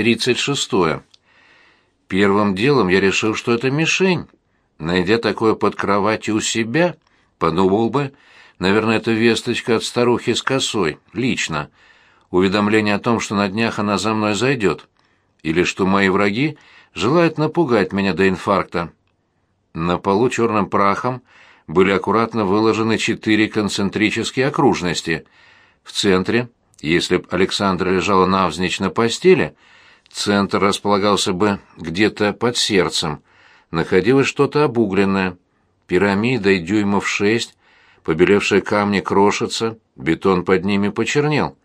36. Первым делом я решил, что это мишень. Найдя такое под кроватью у себя, подумал бы, наверное, это весточка от старухи с косой, лично. Уведомление о том, что на днях она за мной зайдет. Или что мои враги желают напугать меня до инфаркта. На полу черным прахом были аккуратно выложены четыре концентрические окружности. В центре, если б Александра лежала навзничь на постели, центр располагался бы где-то под сердцем, находилось что-то обугленное. Пирамида и дюймов шесть, побелевшие камни крошатся, бетон под ними почернел.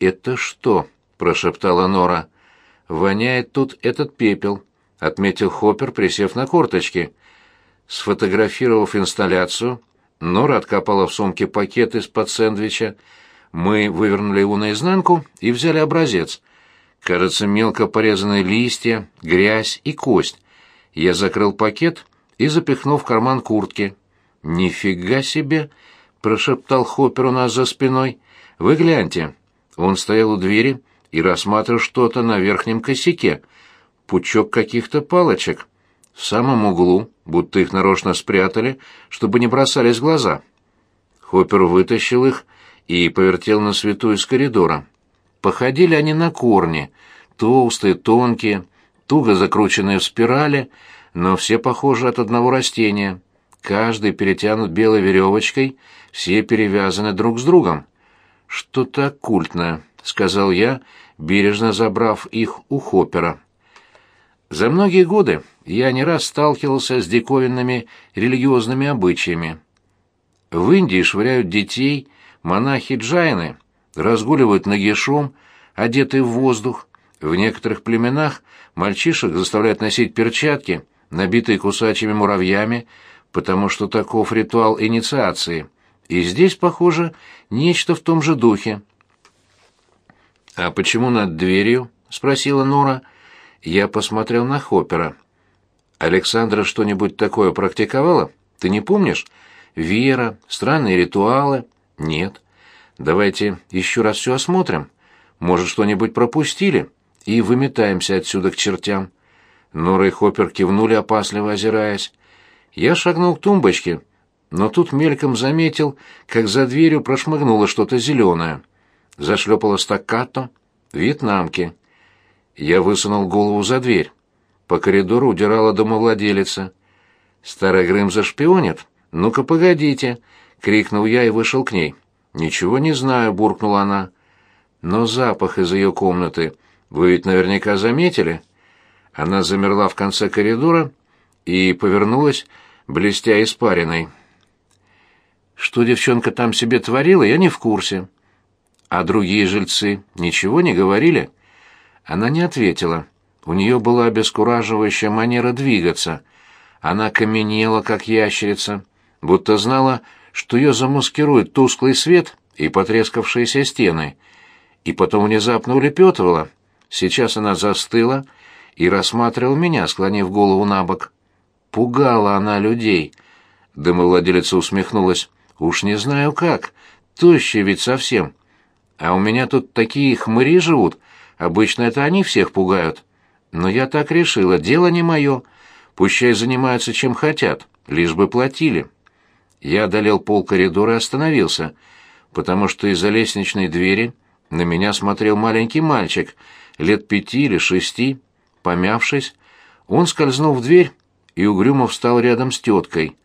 «Это что?» — прошептала Нора. «Воняет тут этот пепел», — отметил Хоппер, присев на корточки. Сфотографировав инсталляцию, Нора откопала в сумке пакет из-под сэндвича. Мы вывернули его наизнанку и взяли образец. Кажется, мелко порезанные листья, грязь и кость. Я закрыл пакет и запихнул в карман куртки. «Нифига себе!» — прошептал Хоппер у нас за спиной. «Вы гляньте». Он стоял у двери и рассматривал что-то на верхнем косяке. Пучок каких-то палочек. В самом углу, будто их нарочно спрятали, чтобы не бросались глаза. Хоппер вытащил их и повертел на свету из коридора. Походили они на корни, толстые, тонкие, туго закрученные в спирали, но все похожи от одного растения. Каждый перетянут белой веревочкой, все перевязаны друг с другом. «Что-то оккультное», — сказал я, бережно забрав их у Хоппера. За многие годы я не раз сталкивался с диковинными религиозными обычаями. В Индии швыряют детей, монахи-джайны разгуливают нагишом, одетые в воздух. В некоторых племенах мальчишек заставляют носить перчатки, набитые кусачими муравьями, потому что таков ритуал инициации. И здесь, похоже, нечто в том же духе. «А почему над дверью?» — спросила Нора. Я посмотрел на Хоппера. «Александра что-нибудь такое практиковала? Ты не помнишь? Вера, странные ритуалы?» «Нет». «Давайте еще раз все осмотрим. Может, что-нибудь пропустили?» «И выметаемся отсюда к чертям». Нора и Хоппер кивнули, опасливо озираясь. Я шагнул к тумбочке — но тут мельком заметил, как за дверью прошмыгнуло что-то зеленое. Зашлепало стаккато, вьетнамки. Я высунул голову за дверь. По коридору удирала домовладелица. «Старый Грым зашпионит? Ну-ка, погодите!» — крикнул я и вышел к ней. «Ничего не знаю», — буркнула она. «Но запах из ее комнаты вы ведь наверняка заметили?» Она замерла в конце коридора и повернулась, блестя испариной. Что девчонка там себе творила, я не в курсе. А другие жильцы ничего не говорили? Она не ответила. У нее была обескураживающая манера двигаться. Она каменела, как ящерица, будто знала, что ее замаскирует тусклый свет и потрескавшиеся стены. И потом внезапно улепетывала. Сейчас она застыла и рассматривала меня, склонив голову на бок. Пугала она людей. Дымовладелица усмехнулась. Уж не знаю как, тощие ведь совсем. А у меня тут такие хмыри живут, обычно это они всех пугают. Но я так решила, дело не мое. Пущай занимаются чем хотят, лишь бы платили. Я одолел пол коридора и остановился, потому что из-за лестничной двери на меня смотрел маленький мальчик, лет пяти или шести. Помявшись, он скользнул в дверь и угрюмо встал рядом с теткой.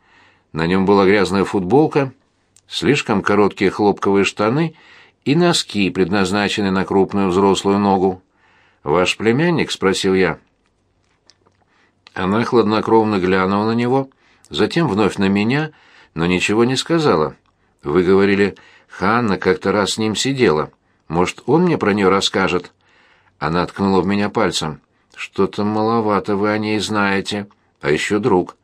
На нем была грязная футболка слишком короткие хлопковые штаны и носки, предназначенные на крупную взрослую ногу. «Ваш племянник?» — спросил я. Она хладнокровно глянула на него, затем вновь на меня, но ничего не сказала. «Вы говорили, Ханна как-то раз с ним сидела. Может, он мне про нее расскажет?» Она ткнула в меня пальцем. «Что-то маловато вы о ней знаете. А еще друг».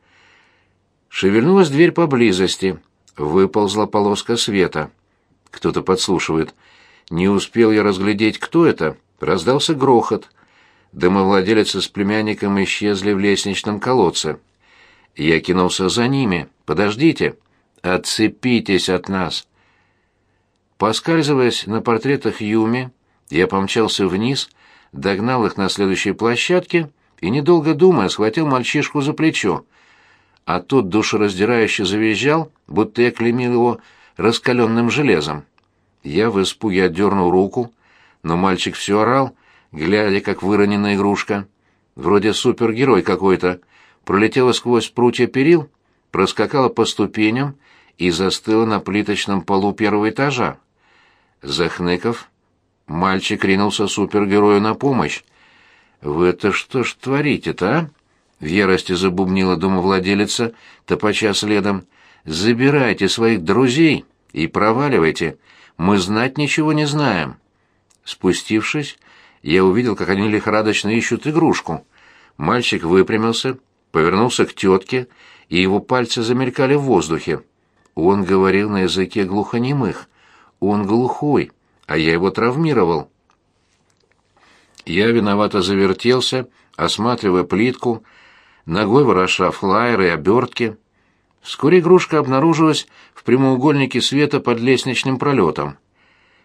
Шевельнулась дверь поблизости выползла полоска света. Кто-то подслушивает. Не успел я разглядеть, кто это. Раздался грохот. Домовладелец с племянником исчезли в лестничном колодце. Я кинулся за ними. «Подождите! Отцепитесь от нас!» Поскальзываясь на портретах Юми, я помчался вниз, догнал их на следующей площадке и, недолго думая, схватил мальчишку за плечо. А тот душераздирающе завизжал, будто я клеймил его раскаленным железом. Я в испуге отдернул руку, но мальчик все орал, глядя, как выронена игрушка. Вроде супергерой какой-то. Пролетела сквозь прутья перил, проскакала по ступеням и застыла на плиточном полу первого этажа. Захныков, мальчик ринулся супергерою на помощь. «Вы это что ж творите-то, а?» В ярости забубнила домовладелица, топача следом. «Забирайте своих друзей и проваливайте. Мы знать ничего не знаем». Спустившись, я увидел, как они лихорадочно ищут игрушку. Мальчик выпрямился, повернулся к тетке, и его пальцы замелькали в воздухе. Он говорил на языке глухонемых. Он глухой, а я его травмировал. Я виновато завертелся, осматривая плитку, ногой вороша флайеры и обертки. Вскоре игрушка обнаружилась в прямоугольнике света под лестничным пролетом.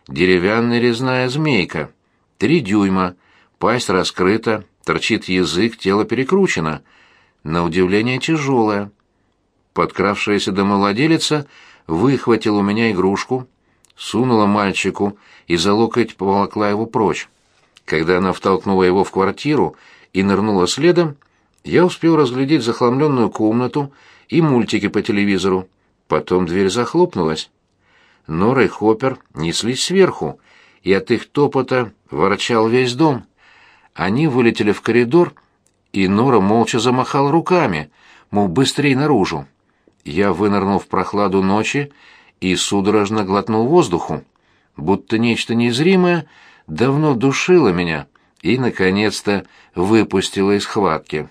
Деревянная резная змейка. Три дюйма, пасть раскрыта, торчит язык, тело перекручено. На удивление тяжелое. Подкравшаяся домовладелица выхватила у меня игрушку, сунула мальчику и за локоть поволокла его прочь. Когда она втолкнула его в квартиру и нырнула следом, я успел разглядеть захламленную комнату и мультики по телевизору. Потом дверь захлопнулась. Нора и Хоппер неслись сверху, и от их топота ворчал весь дом. Они вылетели в коридор, и Нора молча замахал руками, мол, быстрей наружу. Я вынырнул в прохладу ночи и судорожно глотнул воздуху, будто нечто незримое давно душило меня и, наконец-то, выпустило из хватки.